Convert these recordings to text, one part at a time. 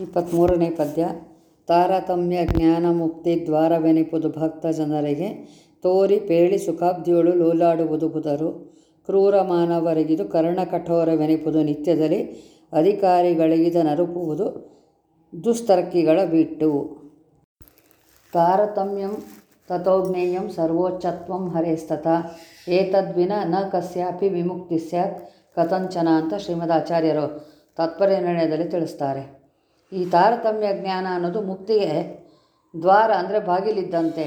ಇಪ್ಪತ್ತ್ಮೂರನೇ ಪದ್ಯ. ತಾರತಮ್ಯ ಜ್ಞಾನ ಮುಕ್ತಿ ದ್ವಾರವೆನಿಪುದು ಭಕ್ತ ಜನರಿಗೆ ತೋರಿ ಪೇಳಿ ಸುಖಾಬ್ದಿಯೊಳು ಲೋಲಾಡುವುದು ಬುಧರು ಕ್ರೂರ ಮಾನವರಿಗಿದು ಕರ್ಣ ಕಠೋರವೆನಿಪುದು ನಿತ್ಯದಲ್ಲಿ ಅಧಿಕಾರಿಗಳಿಗಿದ ನರುಪುವುದು ದುಸ್ತರ್ಕಿಗಳ ಬಿಟ್ಟು. ತಾರತಮ್ಯಂ ತಥೋಜ್ಞೇಯಂ ಸರ್ವೋಚ್ಚತ್ವಂ ಹರೇಸ್ತತ ಏತದ್ವಿನ ನ ಕಸ್ಯಾಪಿ ವಿಮುಕ್ತಿ ಸ್ಯಾತ್. ಕಥಂಚನ ಅಂತ ಶ್ರೀಮದ್ ಆಚಾರ್ಯರು ತಾತ್ಪರ್ಯ ನಿರ್ಣಯದಲ್ಲಿ ತಿಳಿಸ್ತಾರೆ. ಈ ತಾರತಮ್ಯ ಜ್ಞಾನ ಅನ್ನೋದು ಮುಕ್ತಿಗೆ ದ್ವಾರ ಅಂದರೆ ಬಾಗಿಲಿದ್ದಂತೆ.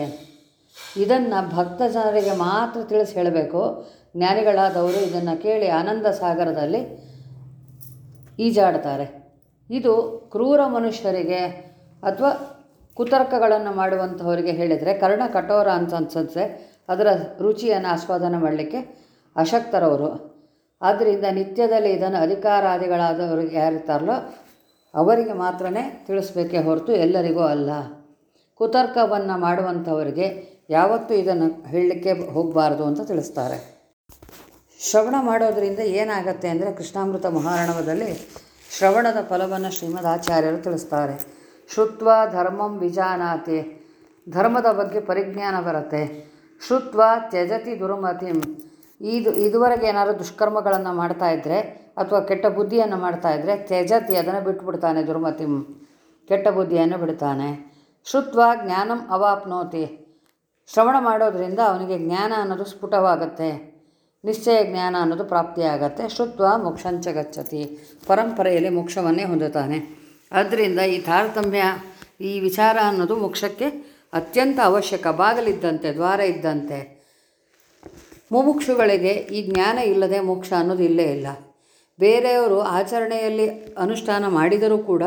ಇದನ್ನು ಭಕ್ತ ಜನರಿಗೆ ಮಾತ್ರ ತಿಳಿಸಿ ಹೇಳಬೇಕು. ಜ್ಞಾನಿಗಳಾದವರು ಇದನ್ನು ಕೇಳಿ ಆನಂದ ಸಾಗರದಲ್ಲಿ ಈಜಾಡ್ತಾರೆ. ಇದು ಕ್ರೂರ ಮನುಷ್ಯರಿಗೆ ಅಥವಾ ಕುತರ್ಕಗಳನ್ನು ಮಾಡುವಂಥವರಿಗೆ ಹೇಳಿದರೆ ಕರ್ಣ ಕಠೋರ ಅಂತ ಅನ್ಸುತ್ತೆ. ಅದರ ರುಚಿಯನ್ನು ಆಸ್ವಾದನೆ ಮಾಡಲಿಕ್ಕೆ ಅಶಕ್ತರವರು. ಆದ್ದರಿಂದ ನಿತ್ಯದಲ್ಲಿ ಇದನ್ನು ಅಧಿಕಾರಾದಿಗಳಾದವರಿಗೆ ಯಾರಿರ್ತಾರಲ್ಲೋ ಅವರಿಗೆ ಮಾತ್ರ ತಿಳಿಸ್ಬೇಕೇ ಹೊರತು ಎಲ್ಲರಿಗೂ ಅಲ್ಲ. ಕುತರ್ಕವನ್ನು ಮಾಡುವಂಥವರಿಗೆ ಯಾವತ್ತೂ ಇದನ್ನು ಹೇಳಲಿಕ್ಕೆ ಹೋಗಬಾರ್ದು ಅಂತ ತಿಳಿಸ್ತಾರೆ. ಶ್ರವಣ ಮಾಡೋದರಿಂದ ಏನಾಗತ್ತೆ ಅಂದರೆ ಕೃಷ್ಣಾಮೃತ ಮಹಾರಣವದಲ್ಲಿ ಶ್ರವಣದ ಫಲವನ್ನು ಶ್ರೀಮದ್ ಆಚಾರ್ಯರು ತಿಳಿಸ್ತಾರೆ. ಶ್ರುತ್ವ ಧರ್ಮಂ ವಿಜಾನಾತಿ, ಧರ್ಮದ ಬಗ್ಗೆ ಪರಿಜ್ಞಾನ ಬರುತ್ತೆ. ಶ್ರುತ್ವ ತ್ಯಜತಿ ದುರ್ಮತಿಂ ಇದು ಇದುವರೆಗೆ ಏನಾದರೂ ದುಷ್ಕರ್ಮಗಳನ್ನು ಮಾಡ್ತಾ ಇದ್ದರೆ ಅಥವಾ ಕೆಟ್ಟ ಬುದ್ಧಿಯನ್ನು ಮಾಡ್ತಾ ಇದ್ದರೆ ತ್ಯಜತಿ ಅದನ್ನು ಬಿಟ್ಬಿಡ್ತಾನೆ ದುರ್ಮತಿ. ಕೆಟ್ಟ ಬುದ್ಧಿಯನ್ನು ಬಿಡ್ತಾನೆ. ಶುತ್ವ ಜ್ಞಾನಂ ಅವಾಪ್ನೋತಿ. ಶ್ರವಣ ಮಾಡೋದರಿಂದ ಅವನಿಗೆ ಜ್ಞಾನ ಅನ್ನೋದು ಸ್ಫುಟವಾಗುತ್ತೆ. ನಿಶ್ಚಯ ಜ್ಞಾನ ಅನ್ನೋದು ಪ್ರಾಪ್ತಿಯಾಗತ್ತೆ. ಶುತ್ವ ಮೋಕ್ಷಂಚ ಗಚ್ಚತಿ. ಪರಂಪರೆಯಲ್ಲಿ ಮೋಕ್ಷವನ್ನೇ ಹೊಂದುತ್ತಾನೆ. ಆದ್ದರಿಂದ ಈ ತಾರತಮ್ಯ, ಈ ವಿಚಾರ ಅನ್ನೋದು ಮೋಕ್ಷಕ್ಕೆ ಅತ್ಯಂತ ಅವಶ್ಯಕ. ಬಾಗಿಲಿದ್ದಂತೆ, ದ್ವಾರ ಇದ್ದಂತೆ. ಮುಮುಕ್ಷುಗಳಿಗೆ ಈ ಜ್ಞಾನ ಇಲ್ಲದೆ ಮೋಕ್ಷ ಅನ್ನೋದು ಇಲ್ಲೇ ಇಲ್ಲ. ಬೇರೆಯವರು ಆಚರಣೆಯಲ್ಲಿ ಅನುಷ್ಠಾನ ಮಾಡಿದರೂ ಕೂಡ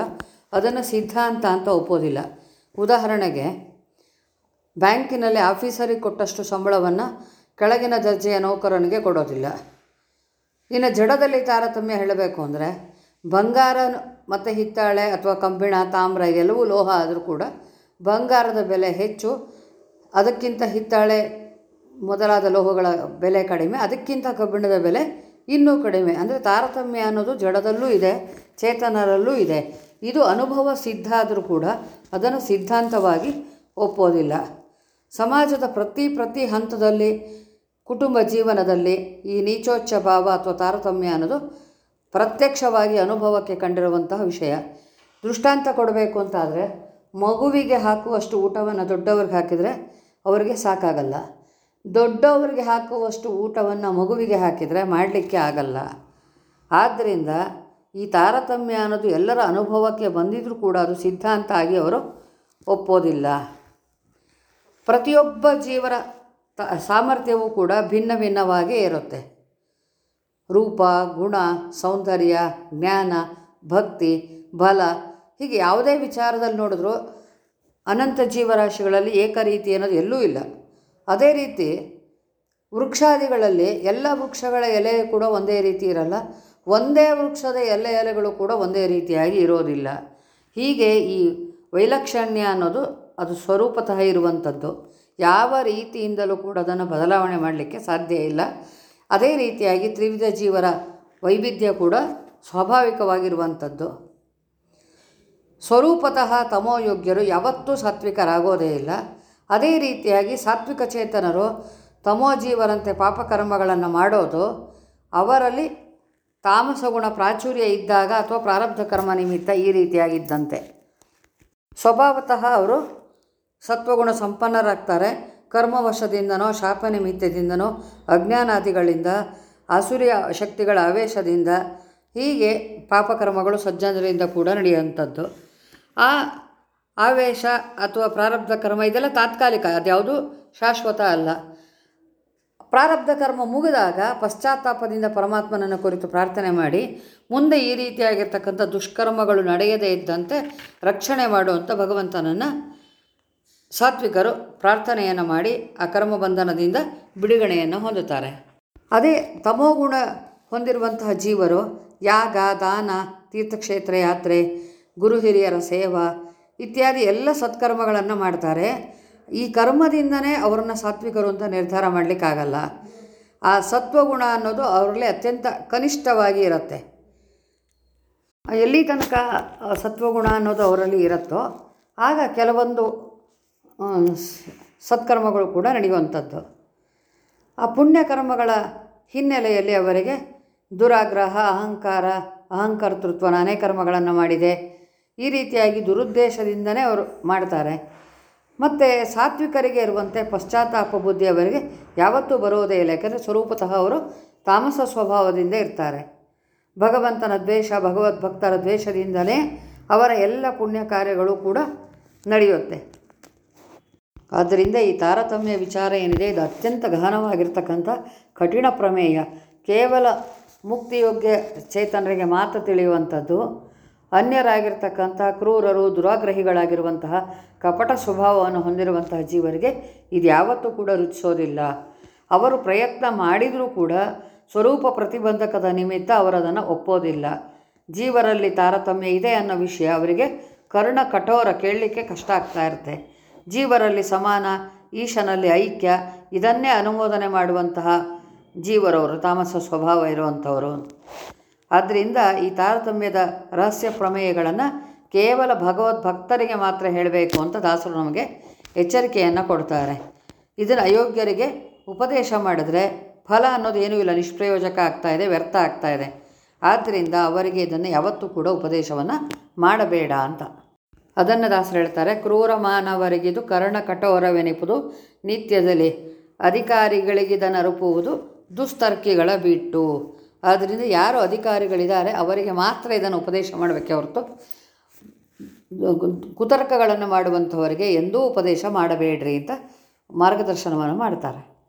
ಅದನ್ನು ಸಿದ್ಧಾಂತ ಅಂತ ಒಪ್ಪೋದಿಲ್ಲ. ಉದಾಹರಣೆಗೆ, ಬ್ಯಾಂಕಿನಲ್ಲಿ ಆಫೀಸರಿಗೆ ಕೊಟ್ಟಷ್ಟು ಸಂಬಳವನ್ನು ಕೆಳಗಿನ ದರ್ಜೆಯ ನೌಕರನಿಗೆ ಕೊಡೋದಿಲ್ಲ. ಇನ್ನು ಜಡದಲ್ಲಿ ತಾರತಮ್ಯ ಹೇಳಬೇಕು ಅಂದರೆ, ಬಂಗಾರ ಮತ್ತು ಹಿತ್ತಾಳೆ ಅಥವಾ ಕಬ್ಬಿಣ ತಾಮ್ರ ಎಲ್ಲವೂ ಲೋಹ ಆದರೂ ಕೂಡ ಬಂಗಾರದ ಬೆಲೆ ಹೆಚ್ಚು, ಅದಕ್ಕಿಂತ ಹಿತ್ತಾಳೆ ಮೊದಲಾದ ಲೋಹಗಳ ಬೆಲೆ ಕಡಿಮೆ, ಅದಕ್ಕಿಂತ ಕಬ್ಬಿಣದ ಬೆಲೆ ಇನ್ನೂ ಕಡಿಮೆ. ಅಂದರೆ ತಾರತಮ್ಯ ಅನ್ನೋದು ಜಡದಲ್ಲೂ ಇದೆ, ಚೇತನರಲ್ಲೂ ಇದೆ. ಇದು ಅನುಭವ ಸಿದ್ಧ ಆದರೂ ಕೂಡ ಅದನ್ನು ಸಿದ್ಧಾಂತವಾಗಿ ಒಪ್ಪೋದಿಲ್ಲ. ಸಮಾಜದ ಪ್ರತಿ ಪ್ರತಿ ಹಂತದಲ್ಲಿ, ಕುಟುಂಬ ಜೀವನದಲ್ಲಿ ಈ ನೀಚೋಚ್ಚ ಭಾವ ಅಥವಾ ತಾರತಮ್ಯ ಅನ್ನೋದು ಪ್ರತ್ಯಕ್ಷವಾಗಿ ಅನುಭವಕ್ಕೆ ಕಂಡಿರುವಂತಹ ವಿಷಯ. ದೃಷ್ಟಾಂತ ಕೊಡಬೇಕು ಅಂತಾದರೆ ಮಗುವಿಗೆ ಹಾಕುವಷ್ಟು ಊಟವನ್ನು ದೊಡ್ಡವ್ರಿಗೆ ಹಾಕಿದರೆ ಅವರಿಗೆ ಸಾಕಾಗಲ್ಲ. ದೊಡ್ಡವರಿಗೆ ಹಾಕುವಷ್ಟು ಊಟವನ್ನು ಮಗುವಿಗೆ ಹಾಕಿದರೆ ಮಾಡಲಿಕ್ಕೆ ಆಗಲ್ಲ. ಆದ್ದರಿಂದ ಈ ತಾರತಮ್ಯ ಅನ್ನೋದು ಎಲ್ಲರ ಅನುಭವಕ್ಕೆ ಬಂದಿದ್ದರೂ ಕೂಡ ಅದು ಸಿದ್ಧಾಂತ ಆಗಿ ಅವರು ಒಪ್ಪೋದಿಲ್ಲ. ಪ್ರತಿಯೊಬ್ಬ ಜೀವರ ಸಾಮರ್ಥ್ಯವೂ ಕೂಡ ಭಿನ್ನ ಭಿನ್ನವಾಗೇ ಇರುತ್ತೆ. ರೂಪ, ಗುಣ, ಸೌಂದರ್ಯ, ಜ್ಞಾನ, ಭಕ್ತಿ, ಬಲ ಹೀಗೆ ಯಾವುದೇ ವಿಚಾರದಲ್ಲಿ ನೋಡಿದ್ರೂ ಅನಂತ ಜೀವರಾಶಿಗಳಲ್ಲಿ ಏಕರೀತಿ ಅನ್ನೋದು ಎಲ್ಲೂ ಇಲ್ಲ. ಅದೇ ರೀತಿ ವೃಕ್ಷಾದಿಗಳಲ್ಲಿ ಎಲ್ಲ ವೃಕ್ಷಗಳ ಎಲೆ ಕೂಡ ಒಂದೇ ರೀತಿ ಇರಲ್ಲ. ಒಂದೇ ವೃಕ್ಷದ ಎಲ್ಲ ಎಲೆಗಳು ಕೂಡ ಒಂದೇ ರೀತಿಯಾಗಿ ಇರೋದಿಲ್ಲ. ಹೀಗೆ ಈ ವೈಲಕ್ಷಣ್ಯ ಅನ್ನೋದು ಅದು ಸ್ವರೂಪತಃ ಇರುವಂಥದ್ದು. ಯಾವ ರೀತಿಯಿಂದಲೂ ಕೂಡ ಅದನ್ನು ಬದಲಾವಣೆ ಮಾಡಲಿಕ್ಕೆ ಸಾಧ್ಯ ಇಲ್ಲ. ಅದೇ ರೀತಿಯಾಗಿ ತ್ರಿವಿಧ ಜೀವರ ವೈವಿಧ್ಯ ಕೂಡ ಸ್ವಾಭಾವಿಕವಾಗಿರುವಂಥದ್ದು. ಸ್ವರೂಪತಃ ತಮೋಯೋಗ್ಯರು ಯಾವತ್ತೂ ಸಾತ್ವಿಕರಾಗೋದೇ ಇಲ್ಲ. ಅದೇ ರೀತಿಯಾಗಿ ಸಾತ್ವಿಕ ಚೇತನರು ತಮೋಜೀವರಂತೆ ಪಾಪಕರ್ಮಗಳನ್ನು ಮಾಡೋದು, ಅವರಲ್ಲಿ ತಾಮಸಗುಣ ಪ್ರಾಚುರ್ಯ ಇದ್ದಾಗ ಅಥವಾ ಪ್ರಾರಬ್ಧ ಕರ್ಮ ನಿಮಿತ್ತ ಈ ರೀತಿಯಾಗಿದ್ದಂತೆ. ಸ್ವಭಾವತಃ ಅವರು ಸತ್ವಗುಣ ಸಂಪನ್ನರಾಗ್ತಾರೆ. ಕರ್ಮವಶದಿಂದನೋ, ಶಾಪ ನಿಮಿತ್ತದಿಂದನೋ, ಅಜ್ಞಾನಾದಿಗಳಿಂದ, ಅಸುರಿಯ ಶಕ್ತಿಗಳ ಆವೇಶದಿಂದ ಹೀಗೆ ಪಾಪಕರ್ಮಗಳು ಸಜ್ಜನರಿಂದ ಕೂಡ ನಡೆಯುವಂಥದ್ದು. ಆ ಆವೇಶ ಅಥವಾ ಪ್ರಾರಬ್ಧ ಕರ್ಮ, ಇದೆಲ್ಲ ತಾತ್ಕಾಲಿಕ, ಅದ್ಯಾವುದು ಶಾಶ್ವತ ಅಲ್ಲ. ಪ್ರಾರಬ್ಧ ಕರ್ಮ ಮುಗಿದಾಗ ಪಶ್ಚಾತ್ತಾಪದಿಂದ ಪರಮಾತ್ಮನನ್ನು ಕುರಿತು ಪ್ರಾರ್ಥನೆ ಮಾಡಿ, ಮುಂದೆ ಈ ರೀತಿಯಾಗಿರ್ತಕ್ಕಂಥ ದುಷ್ಕರ್ಮಗಳು ನಡೆಯದೇ ಇದ್ದಂತೆ ರಕ್ಷಣೆ ಮಾಡುವಂಥ ಭಗವಂತನನ್ನು ಸಾತ್ವಿಕರು ಪ್ರಾರ್ಥನೆಯನ್ನು ಮಾಡಿ, ಆ ಕರ್ಮಬಂಧನದಿಂದ ಬಿಡುಗಡೆಯನ್ನು ಹೊಂದುತ್ತಾರೆ. ಅದೇ ತಮೋಗುಣ ಹೊಂದಿರುವಂತಹ ಜೀವರು, ಯಾಗ, ದಾನ, ತೀರ್ಥಕ್ಷೇತ್ರ ಯಾತ್ರೆ, ಗುರು ಹಿರಿಯರ ಸೇವಾ ಇತ್ಯಾದಿ ಎಲ್ಲ ಸತ್ಕರ್ಮಗಳನ್ನು ಮಾಡ್ತಾರೆ. ಈ ಕರ್ಮದಿಂದನೇ ಅವರನ್ನು ಸಾತ್ವಿಕರು ಅಂತ ನಿರ್ಧಾರ ಮಾಡಲಿಕ್ಕಾಗಲ್ಲ. ಆ ಸತ್ವಗುಣ ಅನ್ನೋದು ಅವರಲ್ಲಿ ಅತ್ಯಂತ ಕನಿಷ್ಠವಾಗಿ ಇರುತ್ತೆ. ಎಲ್ಲಿ ತನಕ ಸತ್ವಗುಣ ಅನ್ನೋದು ಅವರಲ್ಲಿ ಇರುತ್ತೋ, ಆಗ ಕೆಲವೊಂದು ಸತ್ಕರ್ಮಗಳು ಕೂಡ ನಡೆಯುವಂಥದ್ದು. ಆ ಪುಣ್ಯಕರ್ಮಗಳ ಹಿನ್ನೆಲೆಯಲ್ಲಿ ಅವರಿಗೆ ದುರಾಗ್ರಹ, ಅಹಂಕಾರ ಅಹಂಕರ್ತೃತ್ವ ನಾನೇ ಕರ್ಮಗಳನ್ನು ಮಾಡಿದೆ. ಈ ರೀತಿಯಾಗಿ ದುರುದ್ದೇಶದಿಂದನೇ ಅವರು ಮಾಡ್ತಾರೆ. ಮತ್ತು ಸಾತ್ವಿಕರಿಗೆ ಇರುವಂತೆ ಪಶ್ಚಾತ್ತಾಪ ಬುದ್ಧಿ ಅವರಿಗೆ ಯಾವತ್ತೂ ಬರುವುದೇ ಇಲ್ಲ. ಯಾಕೆಂದರೆ ಸ್ವರೂಪತಃ ಅವರು ತಾಮಸ ಸ್ವಭಾವದಿಂದ ಇರ್ತಾರೆ. ಭಗವಂತನ ದ್ವೇಷ, ಭಗವದ್ಭಕ್ತರ ದ್ವೇಷದಿಂದಲೇ ಅವರ ಎಲ್ಲ ಪುಣ್ಯ ಕಾರ್ಯಗಳು ಕೂಡ ನಡೆಯುತ್ತೆ. ಆದ್ದರಿಂದ ಈ ತಾರತಮ್ಯ ವಿಚಾರ ಏನಿದೆ, ಇದು ಅತ್ಯಂತ ಗಹನವಾಗಿರ್ತಕ್ಕಂಥ ಕಠಿಣ ಪ್ರಮೇಯ. ಕೇವಲ ಮುಕ್ತಿಯೋಗ್ಯ ಚೇತನರಿಗೆ ಮಾತ್ರ ತಿಳಿಯುವಂಥದ್ದು. ಅನ್ಯರಾಗಿರ್ತಕ್ಕಂಥ ಕ್ರೂರರು, ದುರಾಗ್ರಹಿಗಳಾಗಿರುವಂತಹ ಕಪಟ ಸ್ವಭಾವವನ್ನು ಹೊಂದಿರುವಂತಹ ಜೀವರಿಗೆ ಇದು ಯಾವತ್ತೂ ಕೂಡ ರುಚಿಸೋದಿಲ್ಲ. ಅವರು ಪ್ರಯತ್ನ ಮಾಡಿದರೂ ಕೂಡ ಸ್ವರೂಪ ಪ್ರತಿಬಂಧಕದ ನಿಮಿತ್ತ ಅವರದನ್ನು ಒಪ್ಪೋದಿಲ್ಲ. ಜೀವರಲ್ಲಿ ತಾರತಮ್ಯ ಇದೆ ಅನ್ನೋ ವಿಷಯ ಅವರಿಗೆ ಕರ್ಣ ಕಠೋರ ಕೇಳಲಿಕ್ಕೆ ಕಷ್ಟ ಆಗ್ತಾ ಇರುತ್ತೆ. ಜೀವರಲ್ಲಿ ಸಮಾನ, ಈಶನಲ್ಲಿ ಐಕ್ಯ, ಇದನ್ನೇ ಅನುಮೋದನೆ ಮಾಡುವಂತಹ ಜೀವರವರು, ತಾಮಸ ಸ್ವಭಾವ ಇರುವಂಥವರು. ಆದ್ದರಿಂದ ಈ ತಾರತಮ್ಯದ ರಹಸ್ಯ ಪ್ರಮೇಯಗಳನ್ನು ಕೇವಲ ಭಗವದ್ಭಕ್ತರಿಗೆ ಮಾತ್ರ ಹೇಳಬೇಕು ಅಂತ ದಾಸರು ನಮಗೆ ಎಚ್ಚರಿಕೆಯನ್ನು ಕೊಡ್ತಾರೆ. ಇದನ್ನು ಅಯೋಗ್ಯರಿಗೆ ಉಪದೇಶ ಮಾಡಿದರೆ ಫಲ ಅನ್ನೋದು ಏನೂ ಇಲ್ಲ, ನಿಷ್ಪ್ರಯೋಜಕ ಆಗ್ತಾ ಇದೆ, ವ್ಯರ್ಥ ಆಗ್ತಾ ಇದೆ. ಆದ್ದರಿಂದ ಅವರಿಗೆ ಇದನ್ನು ಯಾವತ್ತೂ ಕೂಡ ಉಪದೇಶವನ್ನು ಮಾಡಬೇಡ ಅಂತ. ಅದನ್ನು ದಾಸರು ಹೇಳ್ತಾರೆ, ಕ್ರೂರ ಮಾನವರಿಗಿದು ಕರ್ಣ ಕಠೋರವೆನಿಪುದು, ನಿತ್ಯದಲ್ಲಿ ಅಧಿಕಾರಿಗಳಿಗಿದನರುಪುವುದು ದುಸ್ತರ್ಕಿಗಳ ಬಿಟ್ಟು. ಆದ್ದರಿಂದ ಯಾರು ಅಧಿಕಾರಿಗಳಿದ್ದಾರೆ, ಅವರಿಗೆ ಮಾತ್ರ ಇದನ್ನು ಉಪದೇಶ ಮಾಡಬೇಕೆ ಹೊರತು ಕುತರ್ಕಗಳನ್ನು ಮಾಡುವಂಥವರಿಗೆ ಎಂದೂ ಉಪದೇಶ ಮಾಡಬೇಡ್ರಿ ಅಂತ ಮಾರ್ಗದರ್ಶನವನ್ನು ಮಾಡ್ತಾರೆ.